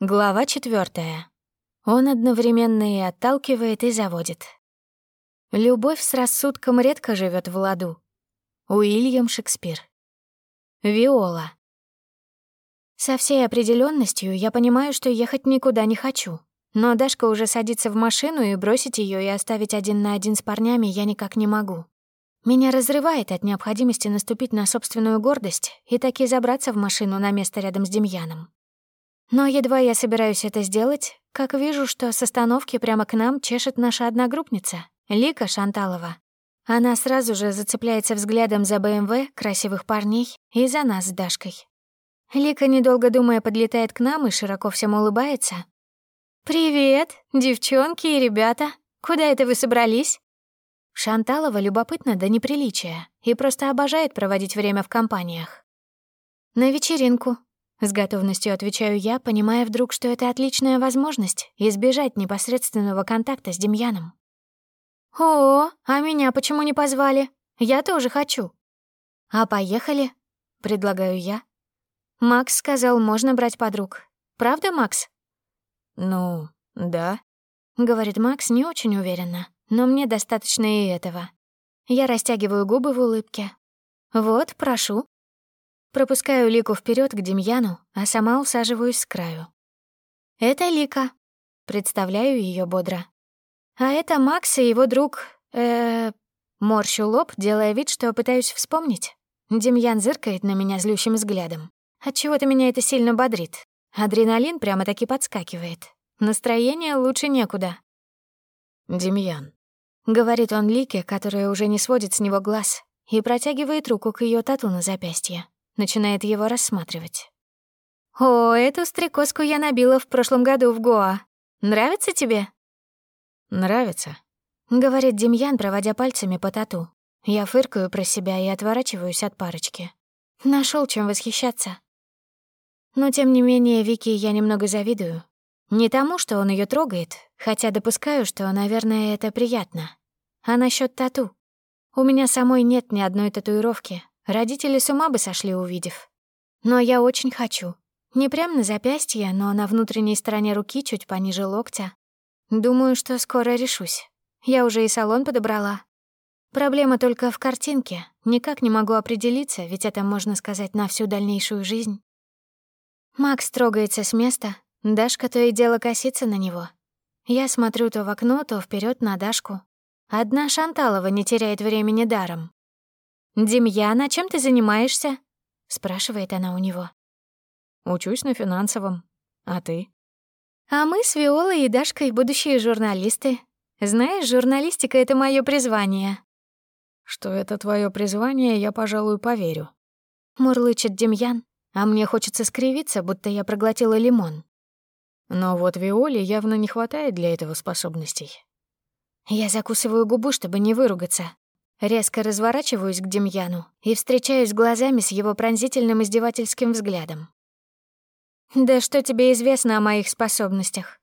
Глава четвертая. Он одновременно и отталкивает, и заводит. Любовь с рассудком редко живет в ладу. Уильям Шекспир. Виола. Со всей определенностью я понимаю, что ехать никуда не хочу. Но Дашка уже садится в машину, и бросить ее и оставить один на один с парнями я никак не могу. Меня разрывает от необходимости наступить на собственную гордость и таки забраться в машину на место рядом с Демьяном. Но едва я собираюсь это сделать, как вижу, что с остановки прямо к нам чешет наша одногруппница, Лика Шанталова. Она сразу же зацепляется взглядом за БМВ, красивых парней и за нас с Дашкой. Лика, недолго думая, подлетает к нам и широко всем улыбается. «Привет, девчонки и ребята! Куда это вы собрались?» Шанталова любопытна до неприличия и просто обожает проводить время в компаниях. «На вечеринку», с готовностью отвечаю я, понимая вдруг, что это отличная возможность избежать непосредственного контакта с Демьяном. «О, а меня почему не позвали? Я тоже хочу». «А поехали?» — предлагаю я. Макс сказал, можно брать подруг. Правда, Макс? «Ну, да», — говорит Макс не очень уверенно, но мне достаточно и этого. Я растягиваю губы в улыбке. «Вот, прошу». Пропускаю Лику вперед к Демьяну, а сама усаживаюсь с краю. «Это Лика», — представляю ее бодро. «А это Макс и его друг, э, Морщу лоб, делая вид, что пытаюсь вспомнить. Демьян зыркает на меня злющим взглядом. Отчего-то меня это сильно бодрит. Адреналин прямо-таки подскакивает. Настроение лучше некуда. «Демьян», — говорит он Лике, которая уже не сводит с него глаз, и протягивает руку к ее тату на запястье начинает его рассматривать. «О, эту стрекозку я набила в прошлом году в Гоа. Нравится тебе?» «Нравится», — говорит Демьян, проводя пальцами по тату. Я фыркаю про себя и отворачиваюсь от парочки. Нашел чем восхищаться. Но, тем не менее, Вики я немного завидую. Не тому, что он ее трогает, хотя допускаю, что, наверное, это приятно. А насчет тату? У меня самой нет ни одной татуировки, Родители с ума бы сошли, увидев. Но я очень хочу. Не прямо на запястье, но на внутренней стороне руки, чуть пониже локтя. Думаю, что скоро решусь. Я уже и салон подобрала. Проблема только в картинке. Никак не могу определиться, ведь это, можно сказать, на всю дальнейшую жизнь. Макс трогается с места, Дашка то и дело косится на него. Я смотрю то в окно, то вперед на Дашку. Одна Шанталова не теряет времени даром. «Демьяна, чем ты занимаешься?» — спрашивает она у него. «Учусь на финансовом. А ты?» «А мы с Виолой и Дашкой будущие журналисты. Знаешь, журналистика — это мое призвание». «Что это твое призвание, я, пожалуй, поверю». Мурлычет Демьян, а мне хочется скривиться, будто я проглотила лимон. Но вот Виоле явно не хватает для этого способностей. Я закусываю губу, чтобы не выругаться, Резко разворачиваюсь к Демьяну и встречаюсь глазами с его пронзительным издевательским взглядом. «Да что тебе известно о моих способностях?»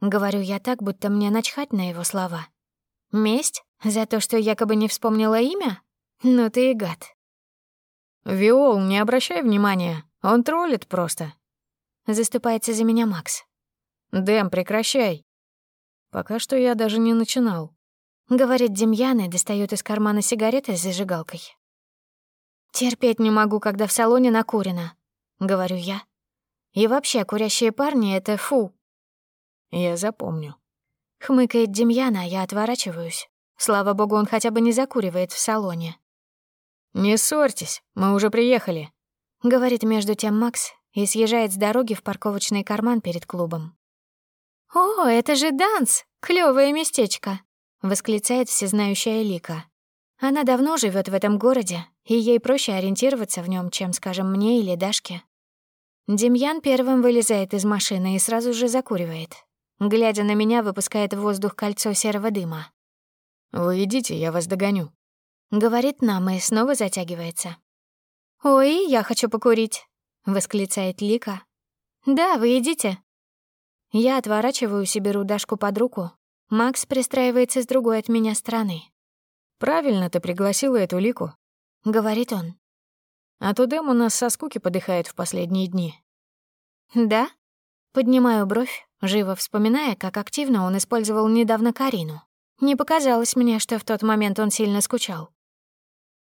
Говорю я так, будто мне начхать на его слова. «Месть? За то, что якобы не вспомнила имя? Ну ты и гад». «Виол, не обращай внимания, он троллит просто». Заступается за меня Макс. «Дэм, прекращай». Пока что я даже не начинал. — говорит Демьян и достает из кармана сигареты с зажигалкой. «Терпеть не могу, когда в салоне накурено», — говорю я. «И вообще, курящие парни — это фу». «Я запомню», — хмыкает Демьян, а я отворачиваюсь. Слава богу, он хотя бы не закуривает в салоне. «Не ссорьтесь, мы уже приехали», — говорит между тем Макс и съезжает с дороги в парковочный карман перед клубом. «О, это же Данс! Клёвое местечко!» — восклицает всезнающая Лика. Она давно живет в этом городе, и ей проще ориентироваться в нем, чем, скажем, мне или Дашке. Демьян первым вылезает из машины и сразу же закуривает. Глядя на меня, выпускает в воздух кольцо серого дыма. «Вы идите, я вас догоню», — говорит нам и снова затягивается. «Ой, я хочу покурить», — восклицает Лика. «Да, вы идите». Я отворачиваюсь и беру Дашку под руку, Макс пристраивается с другой от меня стороны. «Правильно ты пригласила эту Лику», — говорит он. «А то Дэм у нас со скуки подыхает в последние дни». «Да?» Поднимаю бровь, живо вспоминая, как активно он использовал недавно Карину. Не показалось мне, что в тот момент он сильно скучал.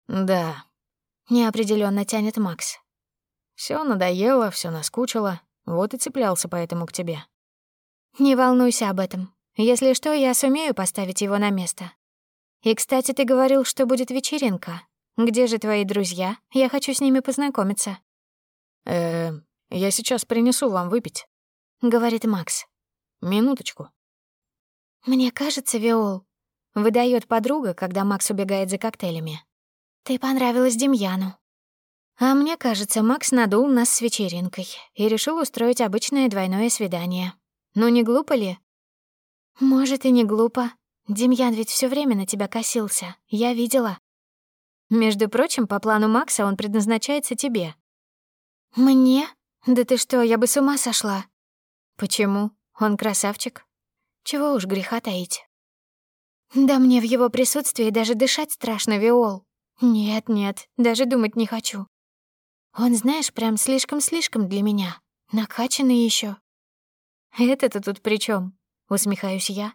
«Да», — неопределенно тянет Макс. Все надоело, все наскучило, вот и цеплялся поэтому к тебе». «Не волнуйся об этом. Если что, я сумею поставить его на место. И, кстати, ты говорил, что будет вечеринка. Где же твои друзья? Я хочу с ними познакомиться». «Э, я сейчас принесу вам выпить», — говорит Макс. «Минуточку». «Мне кажется, Виол», — выдает подруга, когда Макс убегает за коктейлями. «Ты понравилась Демьяну». А мне кажется, Макс надул нас с вечеринкой и решил устроить обычное двойное свидание. Ну не глупо ли? Может, и не глупо. Демьян ведь все время на тебя косился. Я видела. Между прочим, по плану Макса он предназначается тебе. Мне? Да ты что, я бы с ума сошла. Почему? Он красавчик. Чего уж греха таить. Да мне в его присутствии даже дышать страшно, Виол. Нет-нет, даже думать не хочу. Он, знаешь, прям слишком-слишком для меня. Накачанный еще. Это-то тут при чем? Усмехаюсь я.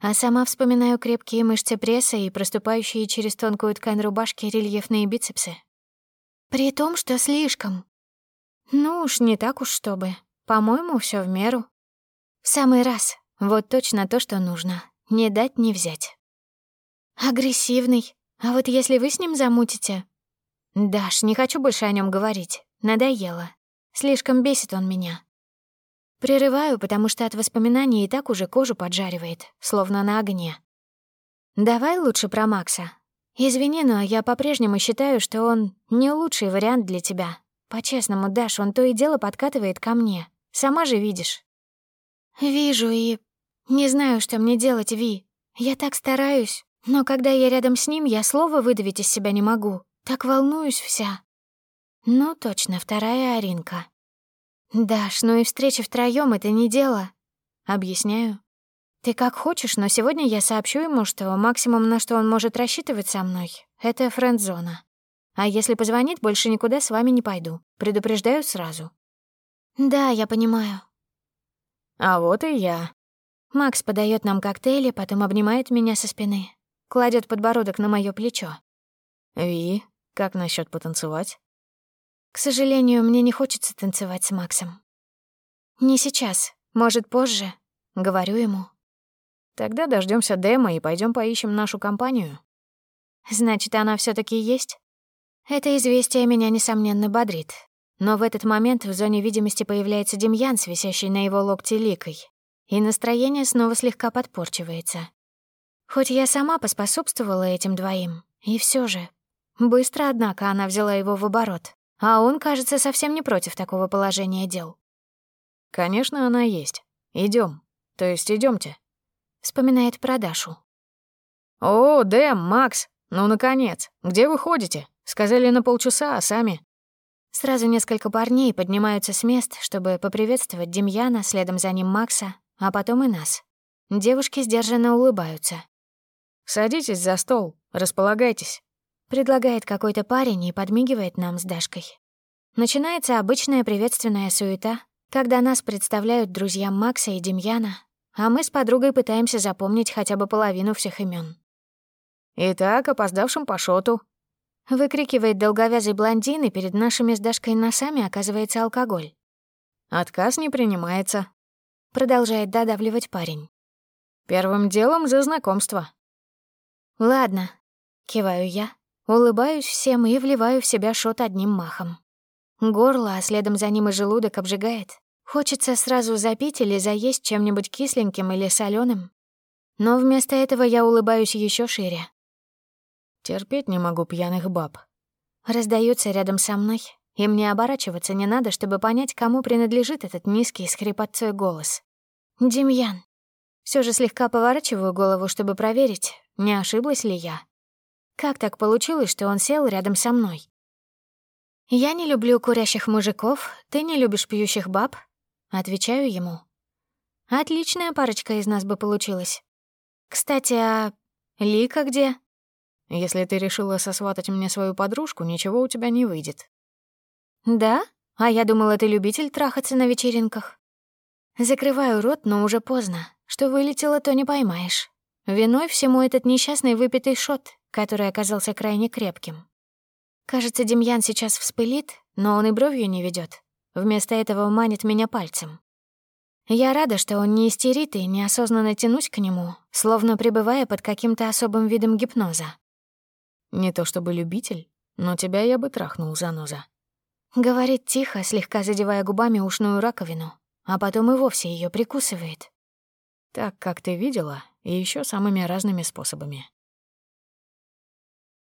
А сама вспоминаю крепкие мышцы пресса и проступающие через тонкую ткань рубашки рельефные бицепсы. При том, что слишком. Ну уж не так уж чтобы. По-моему, все в меру. В самый раз. Вот точно то, что нужно. Не дать, не взять. Агрессивный. А вот если вы с ним замутите, «Даш, не хочу больше о нем говорить. Надоело. Слишком бесит он меня». Прерываю, потому что от воспоминаний и так уже кожу поджаривает, словно на огне. «Давай лучше про Макса. Извини, но я по-прежнему считаю, что он не лучший вариант для тебя. По-честному, Даш, он то и дело подкатывает ко мне. Сама же видишь». «Вижу и... Не знаю, что мне делать, Ви. Я так стараюсь, но когда я рядом с ним, я слова выдавить из себя не могу. Так волнуюсь вся. Ну, точно, вторая Аринка. Даш, ну и встреча втроём — это не дело. Объясняю. Ты как хочешь, но сегодня я сообщу ему, что максимум, на что он может рассчитывать со мной, — это френд-зона. А если позвонит, больше никуда с вами не пойду. Предупреждаю сразу. Да, я понимаю. А вот и я. Макс подает нам коктейли, потом обнимает меня со спины, кладет подбородок на мое плечо. Ви, как насчет потанцевать? К сожалению, мне не хочется танцевать с Максом. Не сейчас, может, позже, говорю ему. Тогда дождемся Дэма и пойдем поищем нашу компанию. Значит, она все таки есть? Это известие меня, несомненно, бодрит. Но в этот момент в зоне видимости появляется Демьян с висящей на его локте ликой, и настроение снова слегка подпорчивается. Хоть я сама поспособствовала этим двоим, и все же Быстро, однако, она взяла его в оборот, а он, кажется, совсем не против такого положения дел. «Конечно, она есть. Идем. То есть идемте. Вспоминает про Дашу. «О, Дэм, Макс, ну, наконец. Где вы ходите? Сказали на полчаса, а сами...» Сразу несколько парней поднимаются с мест, чтобы поприветствовать Демьяна, следом за ним Макса, а потом и нас. Девушки сдержанно улыбаются. «Садитесь за стол, располагайтесь». Предлагает какой-то парень и подмигивает нам с Дашкой. Начинается обычная приветственная суета, когда нас представляют друзьям Макса и Демьяна, а мы с подругой пытаемся запомнить хотя бы половину всех имен. «Итак, опоздавшим по шоту», — выкрикивает долговязый блондин, и перед нашими с Дашкой носами оказывается алкоголь. «Отказ не принимается», — продолжает додавливать парень. «Первым делом за знакомство». «Ладно», — киваю я, Улыбаюсь всем и вливаю в себя шот одним махом. Горло, а следом за ним и желудок обжигает. Хочется сразу запить или заесть чем-нибудь кисленьким или соленым. Но вместо этого я улыбаюсь еще шире. Терпеть не могу пьяных баб. Раздается рядом со мной, и мне оборачиваться не надо, чтобы понять, кому принадлежит этот низкий с хрипотцой голос. Демьян. Все же слегка поворачиваю голову, чтобы проверить, не ошиблась ли я. Как так получилось, что он сел рядом со мной? «Я не люблю курящих мужиков, ты не любишь пьющих баб», — отвечаю ему. «Отличная парочка из нас бы получилась. Кстати, а Лика где?» «Если ты решила сосватать мне свою подружку, ничего у тебя не выйдет». «Да? А я думала, ты любитель трахаться на вечеринках». Закрываю рот, но уже поздно. Что вылетело, то не поймаешь. Виной всему этот несчастный выпитый шот, который оказался крайне крепким. Кажется, Демьян сейчас вспылит, но он и бровью не ведет. Вместо этого манит меня пальцем. Я рада, что он не истерит и неосознанно тянусь к нему, словно пребывая под каким-то особым видом гипноза. Не то чтобы любитель, но тебя я бы трахнул, заноза. Говорит тихо, слегка задевая губами ушную раковину, а потом и вовсе ее прикусывает. Так, как ты видела, и еще самыми разными способами.